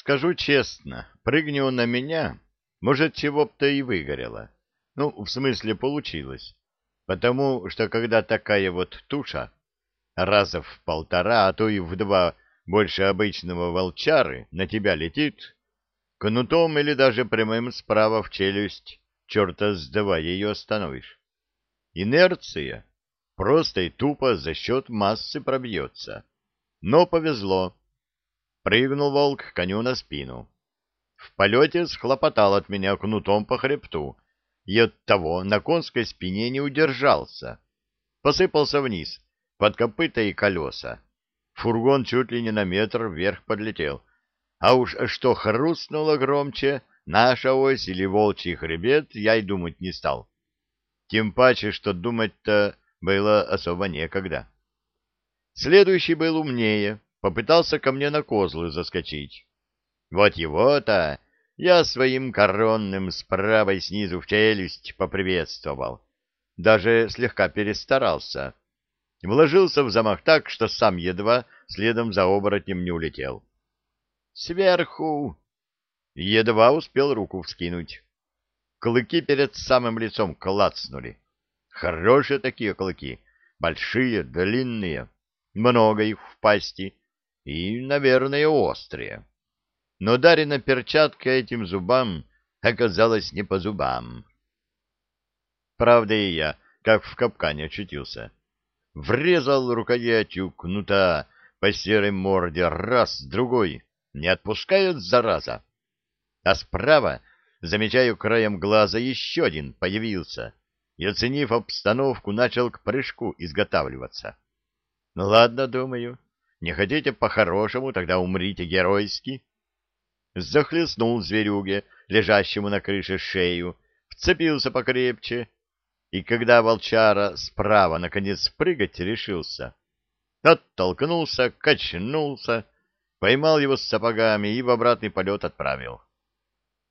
Скажу честно, прыгни он на меня, может, чего-то и выгорело. Ну, в смысле, получилось. Потому что когда такая вот туша, раза в полтора, а то и в два больше обычного волчары, на тебя летит, кнутом или даже прямым справа в челюсть, черта сдавай, ее остановишь. Инерция просто и тупо за счет массы пробьется. Но повезло. Прыгнул волк коню на спину. В полете схлопотал от меня кнутом по хребту, и от того на конской спине не удержался. Посыпался вниз, под копыта и колеса. Фургон чуть ли не на метр вверх подлетел. А уж что хрустнуло громче, наша ось или волчий хребет, я и думать не стал. Тем паче, что думать-то было особо некогда. Следующий был умнее, попытался ко мне на козлы заскочить. Вот его-то я своим коронным с правой снизу в челюсть поприветствовал. Даже слегка перестарался. Вложился в замах так, что сам едва следом за оборотнем не улетел. Сверху! Едва успел руку вскинуть. Клыки перед самым лицом клацнули. Хорошие такие клыки, большие, длинные, много их в пасти и, наверное, острые но Дарина перчатка этим зубам оказалась не по зубам. Правда и я, как в капкане очутился. Врезал рукоятью кнута по серой морде раз, другой, не отпускает зараза. А справа, замечаю краем глаза, еще один появился и, оценив обстановку, начал к прыжку изготавливаться. Ну ладно, думаю, не хотите по-хорошему, тогда умрите геройски захлестнул зверюге, лежащему на крыше шею, вцепился покрепче, и когда волчара справа наконец прыгать решился, оттолкнулся, качнулся, поймал его с сапогами и в обратный полет отправил.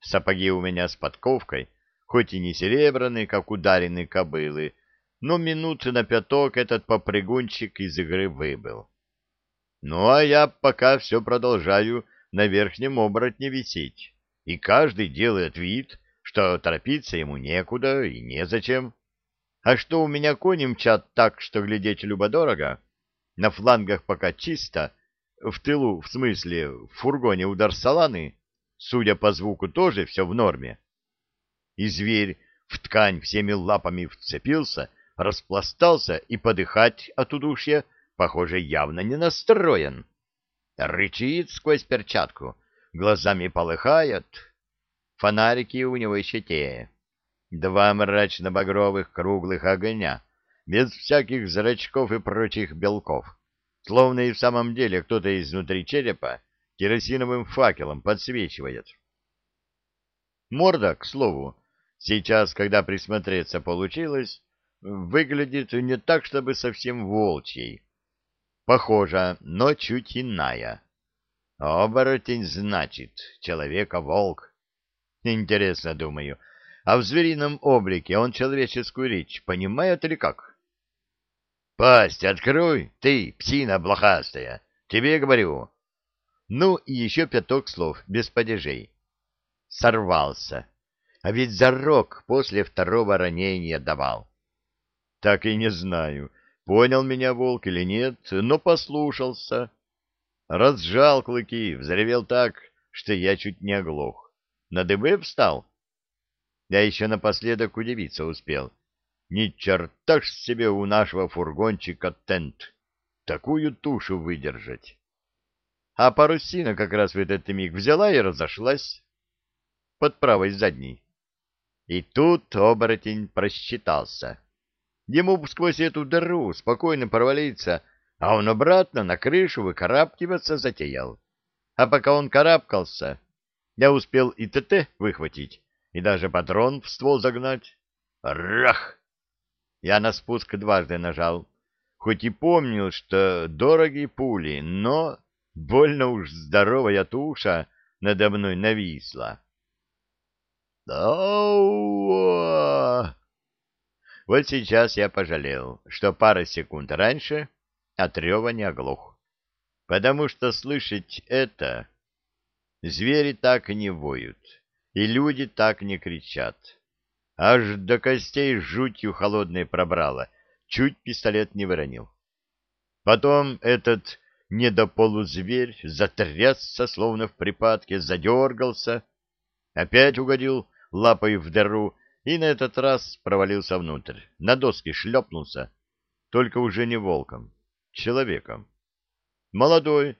Сапоги у меня с подковкой, хоть и не серебряные, как ударенные кобылы, но минуты на пяток этот попрыгунчик из игры выбыл. Ну, а я пока все продолжаю на верхнем оборотне висеть, и каждый делает вид, что торопиться ему некуда и незачем. А что у меня кони мчат так, что глядеть любо-дорого, на флангах пока чисто, в тылу, в смысле, в фургоне удар саланы, судя по звуку, тоже все в норме. И зверь в ткань всеми лапами вцепился, распластался и подыхать от удушья, похоже, явно не настроен рычит сквозь перчатку, глазами полыхает. Фонарики у него еще те. Два мрачно-багровых круглых огня, без всяких зрачков и прочих белков. Словно и в самом деле кто-то изнутри черепа керосиновым факелом подсвечивает. Морда, к слову, сейчас, когда присмотреться получилось, выглядит не так, чтобы совсем волчьей Похожа, но чуть иная. Оборотень, значит, человека-волк. Интересно, думаю, а в зверином облике он человеческую речь понимает или как? Пасть открой, ты, псина блохастая, тебе говорю. Ну и еще пяток слов, без падежей. Сорвался. А ведь зарок после второго ранения давал. Так и не знаю, Понял меня волк или нет, но послушался. Разжал клыки, взревел так, что я чуть не оглох. На дыбы встал. Я еще напоследок удивиться успел. Ни черта ж себе у нашего фургончика тент. Такую тушу выдержать. А парусина как раз в этот миг взяла и разошлась под правой задней. И тут оборотень просчитался. Ему сквозь эту дыру спокойно провалиться, а он обратно на крышу выкарабкиваться затеял. А пока он карабкался, я успел и ТТ выхватить, и даже патрон в ствол загнать. Рах! Я на спуск дважды нажал, хоть и помнил, что дорогие пули, но больно уж здоровая туша надо мной нависла. «Ау!» Вот сейчас я пожалел, что пара секунд раньше от рева не оглох. Потому что слышать это... Звери так не воют, и люди так не кричат. Аж до костей жутью холодной пробрало, чуть пистолет не выронил. Потом этот недополузверь затрясся, словно в припадке, задергался, опять угодил лапой в дыру и на этот раз провалился внутрь, на доски шлепнулся, только уже не волком, человеком. Молодой,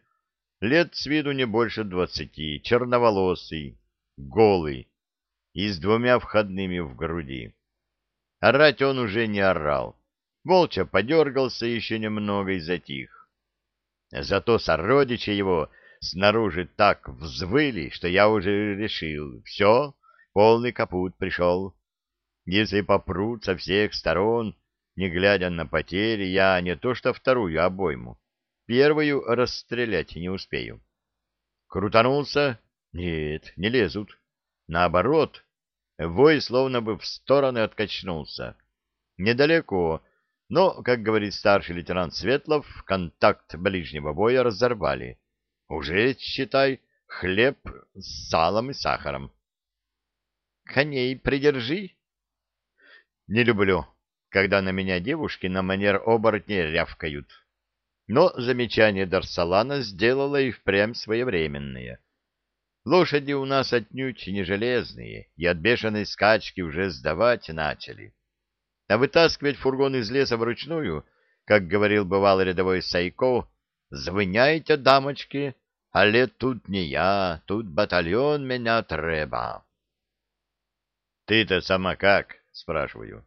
лет с виду не больше двадцати, черноволосый, голый и с двумя входными в груди. Орать он уже не орал, молча подергался еще немного и затих. Зато сородичи его снаружи так взвыли, что я уже решил, все, полный капут пришел. Если попрут со всех сторон, не глядя на потери, я не то что вторую обойму, Первую расстрелять не успею. Крутанулся? Нет, не лезут. Наоборот, вой словно бы в стороны откачнулся. Недалеко, но, как говорит старший лейтенант Светлов, контакт ближнего боя разорвали. Уже, считай, хлеб с салом и сахаром. «Коней придержи!» «Не люблю, когда на меня девушки на манер оборотней рявкают». Но замечание Дарсалана сделало и впрямь своевременное. Лошади у нас отнюдь не железные, и от бешеной скачки уже сдавать начали. А вытаскивать фургон из леса вручную, как говорил бывалый рядовой Сайко, «Звыняйте, дамочки, але тут не я, тут батальон меня треба». «Ты-то сама как?» — спрашиваю.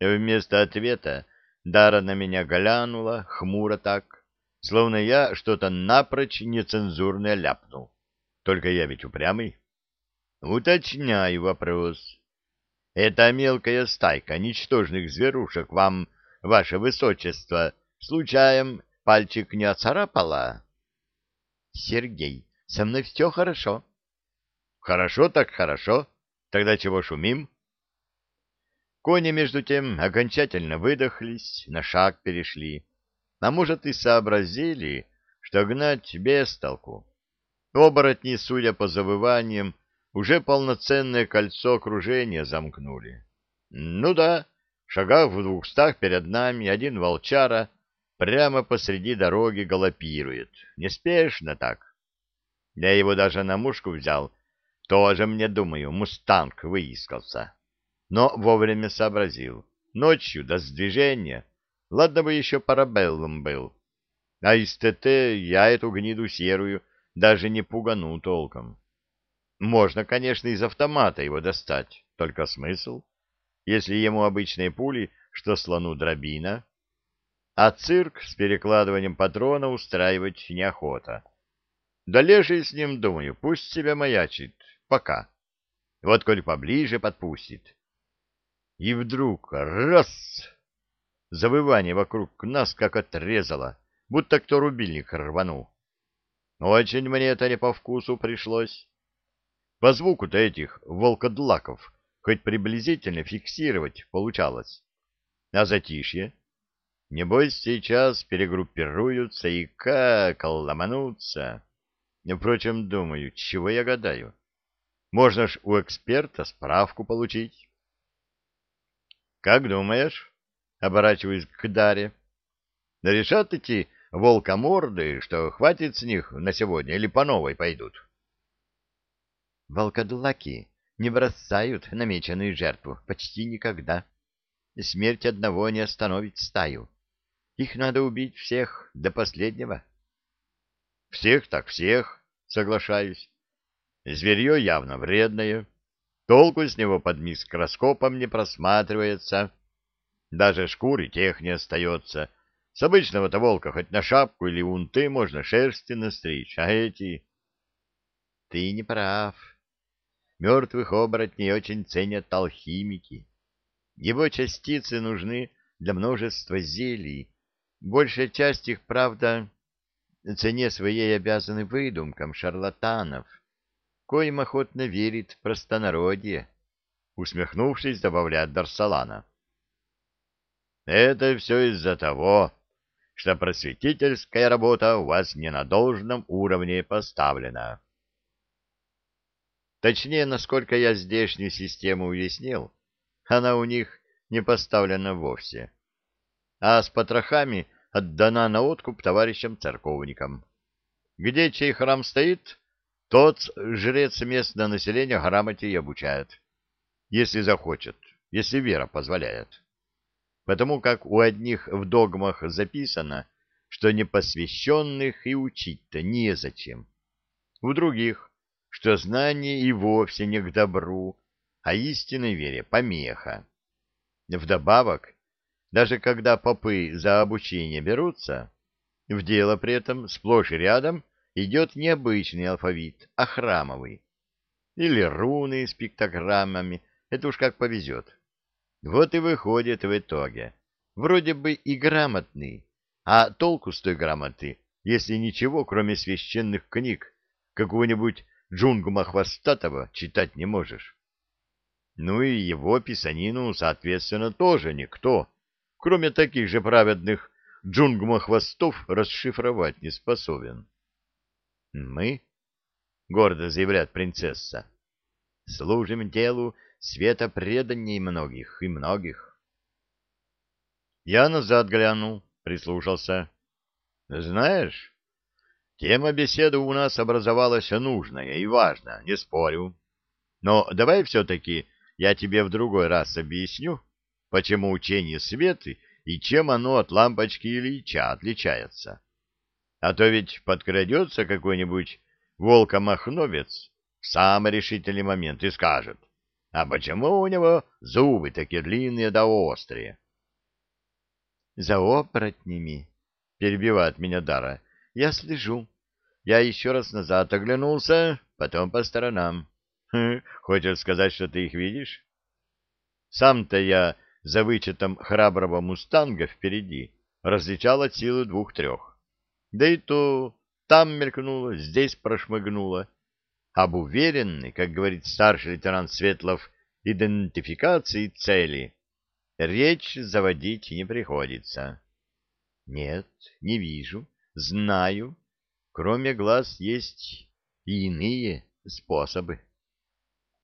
Вместо ответа Дара на меня глянула, хмуро так, словно я что-то напрочь нецензурное ляпнул. Только я ведь упрямый. Уточняю вопрос. Эта мелкая стайка ничтожных зверушек вам, ваше высочество, случаем пальчик не оцарапала? Сергей, со мной все хорошо. Хорошо так хорошо. Тогда чего шумим? Кони, между тем, окончательно выдохлись, на шаг перешли. А может, и сообразили, что гнать без толку. Оборотни, судя по завываниям, уже полноценное кольцо окружения замкнули. Ну да, шагах в двухстах перед нами один волчара прямо посреди дороги галопирует. Неспешно так. Я его даже на мушку взял. Тоже мне, думаю, мустанг выискался но вовремя сообразил. Ночью, до сдвижения, ладно бы еще парабеллум был. А из ТТ я эту гниду серую даже не пугану толком. Можно, конечно, из автомата его достать, только смысл, если ему обычные пули, что слону дробина. А цирк с перекладыванием патрона устраивать неохота. Да леший с ним, думаю, пусть себя маячит, пока. Вот коль поближе подпустит, и вдруг раз! Завывание вокруг нас как отрезало, будто кто рубильник рванул. Очень мне это не по вкусу пришлось. По звуку-то этих волкодлаков хоть приблизительно фиксировать получалось. А затишье? Небось, сейчас перегруппируются и как ломанутся. Впрочем, думаю, чего я гадаю? Можно ж у эксперта справку получить. Как думаешь? Оборачиваясь к Даре. Решат эти волкоморды, что хватит с них на сегодня или по новой пойдут? Волкодлаки не бросают намеченную жертву почти никогда. Смерть одного не остановит стаю. Их надо убить всех до последнего. Всех так всех, соглашаюсь. Зверье явно вредное, Толку с него под микроскопом не просматривается. Даже шкуры тех не остается. С обычного-то волка хоть на шапку или унты можно шерсти настричь, а эти... Ты не прав. Мертвых оборотней очень ценят алхимики. Его частицы нужны для множества зелий. Большая часть их, правда, цене своей обязаны выдумкам шарлатанов коим охотно верит простонародье, усмехнувшись, добавляет Дарсалана. Это все из-за того, что просветительская работа у вас не на должном уровне поставлена. Точнее, насколько я здешнюю систему уяснил, она у них не поставлена вовсе. А с потрохами отдана на откуп товарищам-церковникам. Где чей храм стоит, тот жрец местное население грамоте и обучает, если захочет, если вера позволяет. Потому как у одних в догмах записано, что непосвященных и учить-то незачем. У других, что знание и вовсе не к добру, а истинной вере помеха. Вдобавок, даже когда попы за обучение берутся, в дело при этом сплошь и рядом идет не обычный алфавит, а храмовый. Или руны с пиктограммами, это уж как повезет. Вот и выходит в итоге. Вроде бы и грамотный, а толку с той грамоты, если ничего, кроме священных книг, какого-нибудь Джунгума Хвостатого читать не можешь. Ну и его писанину, соответственно, тоже никто, кроме таких же праведных Джунгума Хвостов, расшифровать не способен. Мы, — гордо заявляет принцесса, — служим делу света преданий многих и многих. Я назад глянул, прислушался. Знаешь, тема беседы у нас образовалась нужная и важная, не спорю. Но давай все-таки я тебе в другой раз объясню, почему учение светы и чем оно от лампочки Ильича отличается. А то ведь подкрадется какой-нибудь волкомахновец в самый решительный момент и скажет, а почему у него зубы такие длинные да острые? За оборотнями, перебивает меня Дара, я слежу. Я еще раз назад оглянулся, потом по сторонам. Хм, хочешь сказать, что ты их видишь? Сам-то я за вычетом храброго мустанга впереди различал от силы двух-трех. Да и то там мелькнуло, здесь прошмыгнуло. Об уверенной, как говорит старший лейтенант Светлов, идентификации цели речь заводить не приходится. Нет, не вижу, знаю. Кроме глаз есть и иные способы.